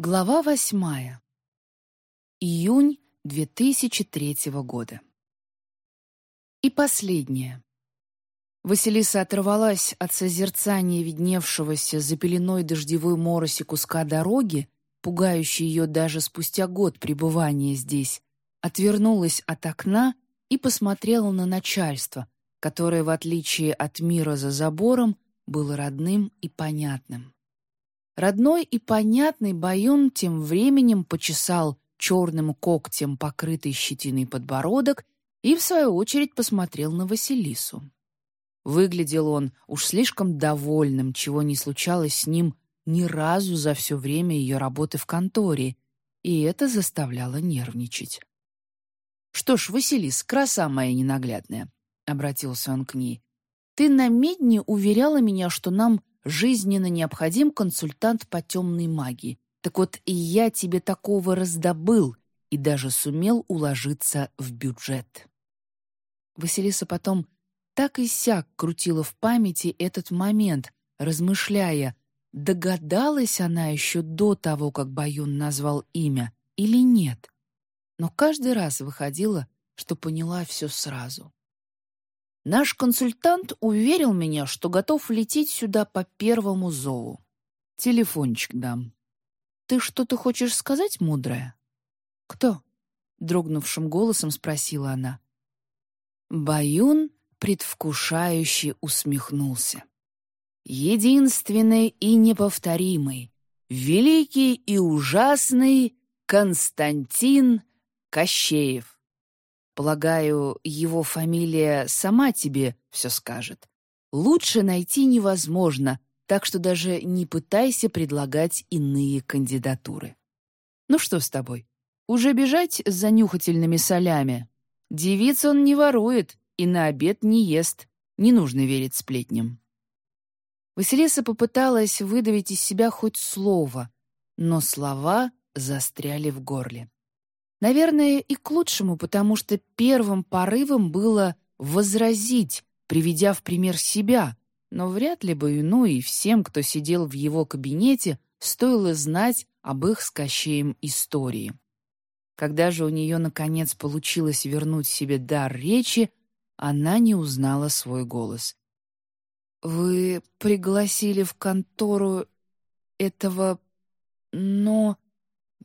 Глава восьмая. Июнь 2003 года. И последнее. Василиса оторвалась от созерцания видневшегося за пеленой дождевой мороси куска дороги, пугающей ее даже спустя год пребывания здесь, отвернулась от окна и посмотрела на начальство, которое, в отличие от мира за забором, было родным и понятным. Родной и понятный Баюн тем временем почесал черным когтем покрытый щетиной подбородок и, в свою очередь, посмотрел на Василису. Выглядел он уж слишком довольным, чего не случалось с ним ни разу за все время ее работы в конторе, и это заставляло нервничать. «Что ж, Василис, краса моя ненаглядная», — обратился он к ней, — «ты на медне уверяла меня, что нам жизненно необходим консультант по темной магии. Так вот, и я тебе такого раздобыл и даже сумел уложиться в бюджет. Василиса потом так и сяк крутила в памяти этот момент, размышляя, догадалась она еще до того, как Баюн назвал имя, или нет. Но каждый раз выходила, что поняла все сразу. Наш консультант уверил меня, что готов лететь сюда по первому зову. Телефончик дам. Ты что-то хочешь сказать, мудрая? Кто? Дрогнувшим голосом спросила она. Баюн предвкушающе усмехнулся. Единственный и неповторимый, великий и ужасный Константин Кощеев. Полагаю, его фамилия сама тебе все скажет. Лучше найти невозможно, так что даже не пытайся предлагать иные кандидатуры. Ну что с тобой? Уже бежать с занюхательными солями? Девиц он не ворует и на обед не ест. Не нужно верить сплетням. Василиса попыталась выдавить из себя хоть слово, но слова застряли в горле. Наверное, и к лучшему, потому что первым порывом было возразить, приведя в пример себя, но вряд ли бы ну и всем, кто сидел в его кабинете, стоило знать об их с Кощеем истории. Когда же у нее, наконец, получилось вернуть себе дар речи, она не узнала свой голос. «Вы пригласили в контору этого... но...»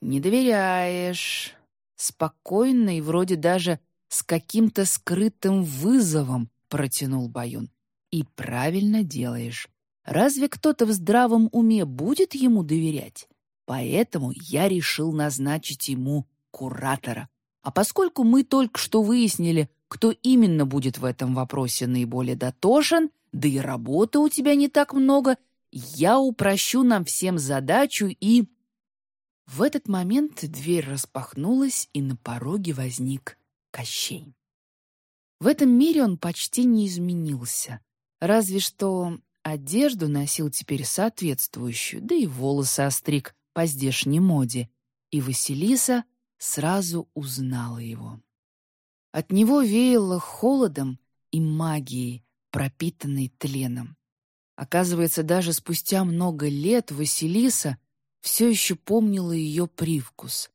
«Не доверяешь», спокойно и вроде даже с каким-то скрытым вызовом протянул Баюн. И правильно делаешь. Разве кто-то в здравом уме будет ему доверять? Поэтому я решил назначить ему куратора. А поскольку мы только что выяснили, кто именно будет в этом вопросе наиболее дотошен, да и работы у тебя не так много, я упрощу нам всем задачу и в этот момент дверь распахнулась, и на пороге возник Кощей. В этом мире он почти не изменился, разве что одежду носил теперь соответствующую, да и волосы остриг по здешней моде, и Василиса сразу узнала его. От него веяло холодом и магией, пропитанной тленом. Оказывается, даже спустя много лет Василиса все еще помнила ее привкус.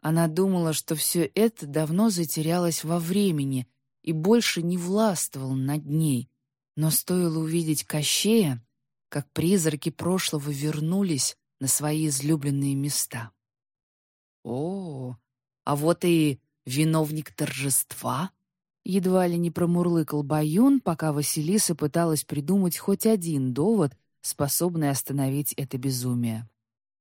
Она думала, что все это давно затерялось во времени и больше не властвовал над ней. Но стоило увидеть Кощея, как призраки прошлого вернулись на свои излюбленные места. О, а вот и виновник торжества. Едва ли не промурлыкал Баюн, пока Василиса пыталась придумать хоть один довод, способный остановить это безумие.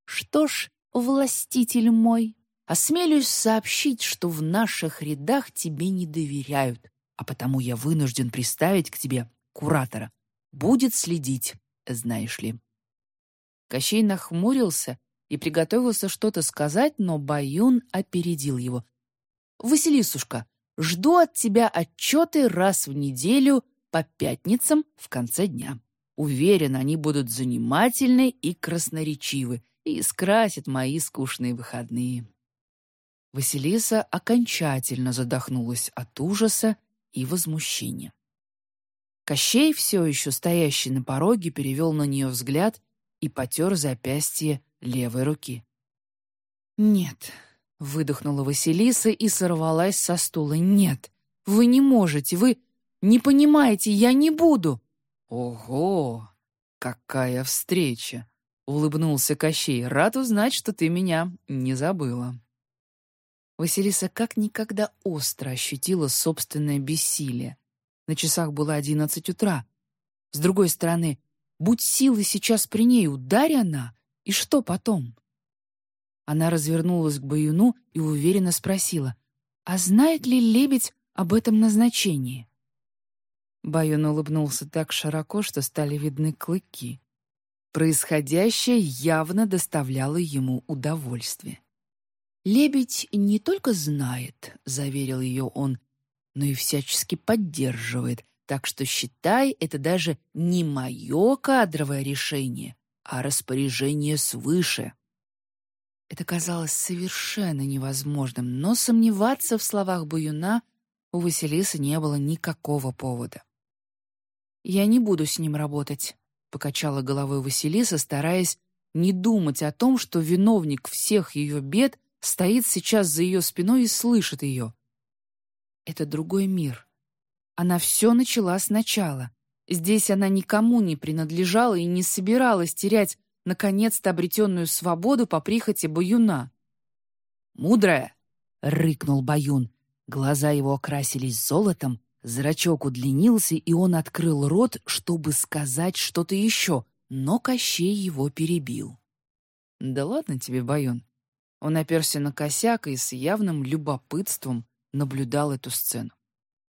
Что ж, властитель мой, осмелюсь сообщить, что в наших рядах тебе не доверяют, а потому я вынужден приставить к тебе куратора. Будет следить, знаешь ли». Кощей нахмурился и приготовился что-то сказать, но Баюн опередил его. «Василисушка, жду от тебя отчеты раз в неделю по пятницам в конце дня. Уверен, они будут занимательны и красноречивы, и скрасит мои скучные выходные. Василиса окончательно задохнулась от ужаса и возмущения. Кощей, все еще стоящий на пороге, перевел на нее взгляд и потер запястье левой руки. «Нет», — выдохнула Василиса и сорвалась со стула. «Нет, вы не можете, вы не понимаете, я не буду». «Ого, какая встреча!» — улыбнулся Кощей. «Рад узнать, что ты меня не забыла». Василиса как никогда остро ощутила собственное бессилие. На часах было одиннадцать утра. С другой стороны, будь силы сейчас при ней, ударь она, и что потом? Она развернулась к Баюну и уверенно спросила, «А знает ли лебедь об этом назначении?» Баюн улыбнулся так широко, что стали видны клыки. Происходящее явно доставляло ему удовольствие. «Лебедь не только знает», — заверил ее он, «но и всячески поддерживает, так что считай, это даже не мое кадровое решение, а распоряжение свыше». Это казалось совершенно невозможным, но сомневаться в словах Баюна у Василисы не было никакого повода. «Я не буду с ним работать», — покачала головой Василиса, стараясь не думать о том, что виновник всех ее бед стоит сейчас за ее спиной и слышит ее. Это другой мир. Она все начала сначала. Здесь она никому не принадлежала и не собиралась терять наконец-то обретенную свободу по прихоти Баюна. «Мудрая!» — рыкнул Баюн. Глаза его окрасились золотом, зрачок удлинился, и он открыл рот, чтобы сказать что-то еще, но Кощей его перебил. «Да ладно тебе, Баюн, он оперся на косяк и с явным любопытством наблюдал эту сцену.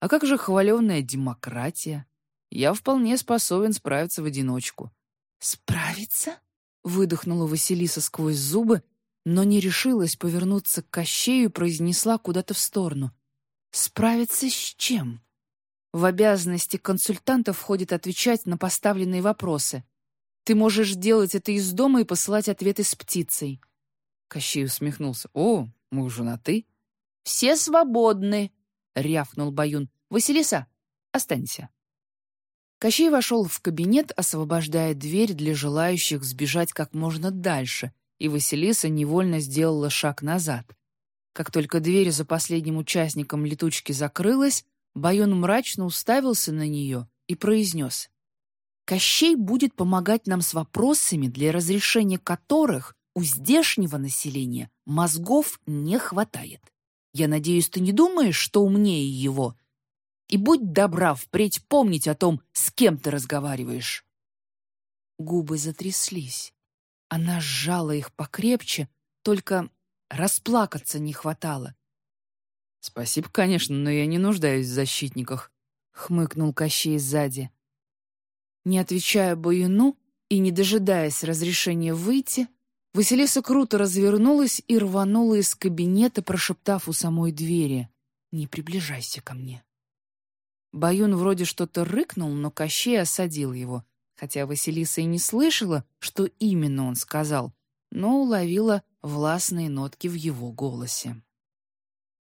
А как же хваленная демократия? Я вполне способен справиться в одиночку. «Справиться?» — выдохнула Василиса сквозь зубы, но не решилась повернуться к Кощею и произнесла куда-то в сторону. «Справиться с чем?» В обязанности консультанта входит отвечать на поставленные вопросы. Ты можешь делать это из дома и посылать ответы с птицей. Кощей усмехнулся. «О, мы уже на «ты»?» «Все свободны!» — рявкнул Баюн. «Василиса, останься». Кощей вошел в кабинет, освобождая дверь для желающих сбежать как можно дальше, и Василиса невольно сделала шаг назад. Как только дверь за последним участником летучки закрылась, Баюн мрачно уставился на нее и произнес. «Кощей будет помогать нам с вопросами, для разрешения которых у здешнего населения мозгов не хватает. Я надеюсь, ты не думаешь, что умнее его? И будь добра впредь помнить о том, с кем ты разговариваешь». Губы затряслись. Она сжала их покрепче, только расплакаться не хватало. «Спасибо, конечно, но я не нуждаюсь в защитниках», — хмыкнул Кощей сзади. Не отвечая Баюну и не дожидаясь разрешения выйти, Василиса круто развернулась и рванула из кабинета, прошептав у самой двери «Не приближайся ко мне». Баюн вроде что-то рыкнул, но Кощей осадил его, хотя Василиса и не слышала, что именно он сказал, но уловила властные нотки в его голосе.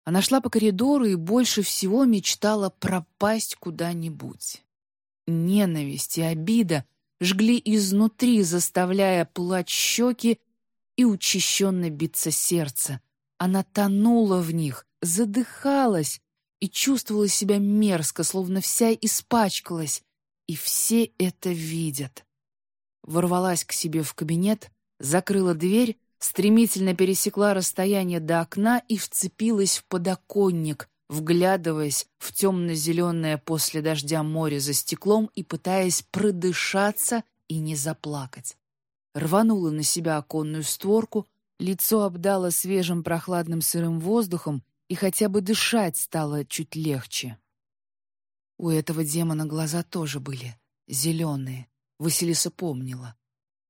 Она шла по коридору и больше всего мечтала пропасть куда-нибудь. Ненависть и обида жгли изнутри, заставляя плачь щеки и учащенно биться сердце. Она тонула в них, задыхалась и чувствовала себя мерзко, словно вся испачкалась, и все это видят. Ворвалась к себе в кабинет, закрыла дверь, стремительно пересекла расстояние до окна и вцепилась в подоконник, вглядываясь в темно-зеленое после дождя море за стеклом и пытаясь продышаться и не заплакать рванула на себя оконную створку, лицо обдало свежим прохладным сырым воздухом, и хотя бы дышать стало чуть легче. У этого демона глаза тоже были зеленые, Василиса помнила.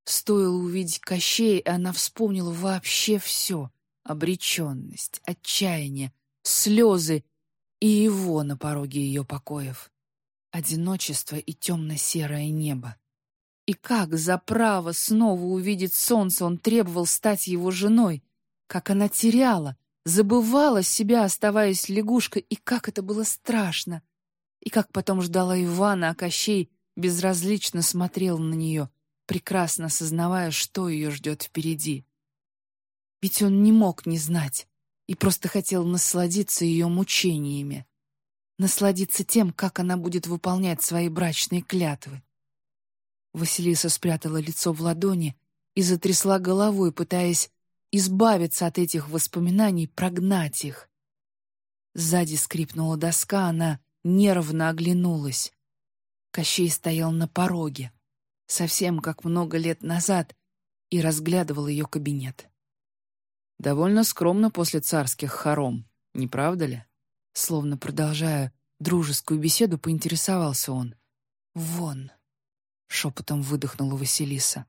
Стоило увидеть Кощей, и она вспомнила вообще все — обреченность, отчаяние, слезы и его на пороге ее покоев. Одиночество и темно-серое небо. И как за право снова увидеть солнце он требовал стать его женой? Как она теряла, забывала себя, оставаясь лягушкой, и как это было страшно! И как потом ждала Ивана, а Кощей безразлично смотрел на нее, прекрасно сознавая, что ее ждет впереди. Ведь он не мог не знать и просто хотел насладиться ее мучениями. Насладиться тем, как она будет выполнять свои брачные клятвы. Василиса спрятала лицо в ладони и затрясла головой, пытаясь избавиться от этих воспоминаний, прогнать их. Сзади скрипнула доска, она нервно оглянулась. Кощей стоял на пороге, совсем как много лет назад, и разглядывал ее кабинет. Довольно скромно после царских хором, не правда ли? Словно продолжая дружескую беседу, поинтересовался он. «Вон!» — шепотом выдохнула Василиса.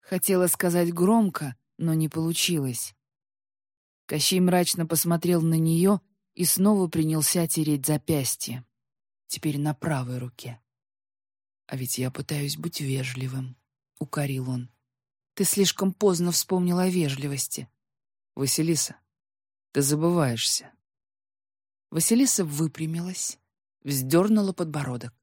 Хотела сказать громко, но не получилось. Кощей мрачно посмотрел на нее и снова принялся тереть запястье. Теперь на правой руке. «А ведь я пытаюсь быть вежливым», — укорил он. «Ты слишком поздно вспомнил о вежливости». «Василиса, ты забываешься». Василиса выпрямилась, вздернула подбородок.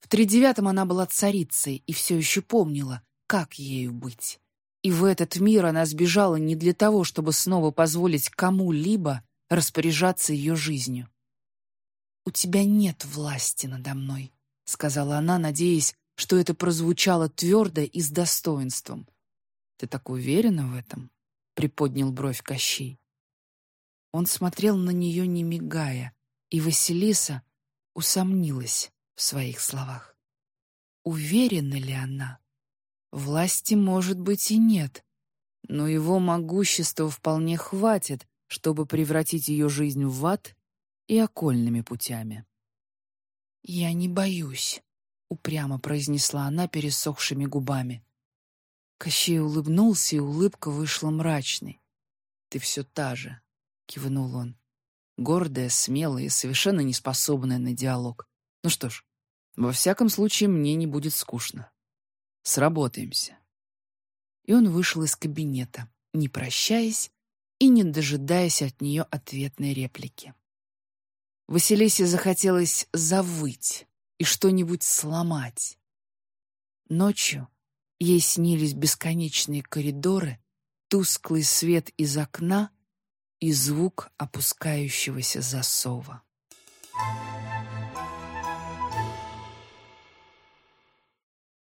В тридевятом она была царицей и все еще помнила, как ею быть. И в этот мир она сбежала не для того, чтобы снова позволить кому-либо распоряжаться ее жизнью. «У тебя нет власти надо мной», — сказала она, надеясь, что это прозвучало твердо и с достоинством. «Ты так уверена в этом?» — приподнял бровь Кощей. Он смотрел на нее, не мигая, и Василиса усомнилась в своих словах. Уверена ли она? Власти, может быть, и нет, но его могущества вполне хватит, чтобы превратить ее жизнь в ад и окольными путями. «Я не боюсь», — упрямо произнесла она пересохшими губами. Кощей улыбнулся, и улыбка вышла мрачной. «Ты все та же», — кивнул он. Гордая, смелая и совершенно неспособная на диалог. Ну что ж, во всяком случае, мне не будет скучно. Сработаемся. И он вышел из кабинета, не прощаясь и не дожидаясь от нее ответной реплики. Василисе захотелось завыть и что-нибудь сломать. Ночью ей снились бесконечные коридоры, тусклый свет из окна и звук опускающегося засова. Thank you.